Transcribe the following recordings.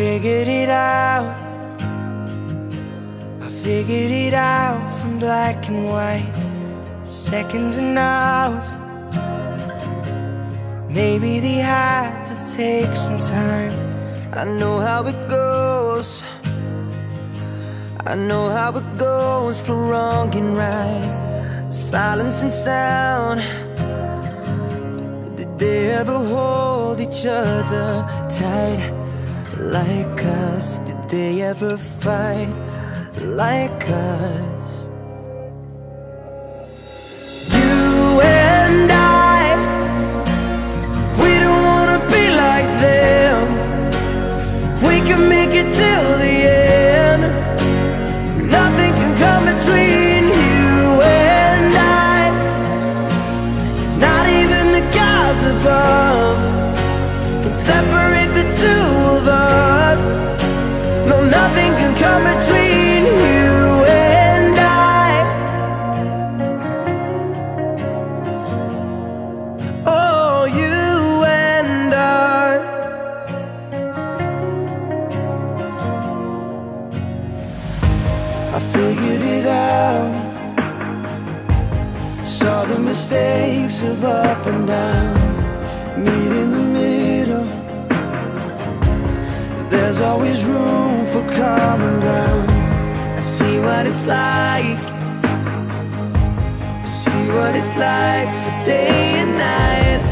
figured it out. I figured it out from black and white, seconds and hours. Maybe they had to take some time. I know how it goes. I know how it goes for wrong and right. Silence and sound. Did they ever hold each other tight like us? Did they ever fight like us? You and I, we don't wanna be like them. We can make it till the end. Nothing can come between you and I. Not even the gods above can separate the two of us. No, nothing can come between you and I. Oh, you and I. I figured it out. Saw the mistakes of up and down. Meet in the middle. There's always room for common ground. I see what it's like. I see what it's like for day and night.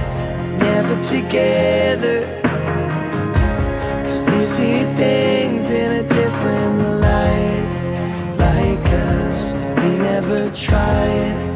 Never together. Cause they see things in a different light like us. We never tried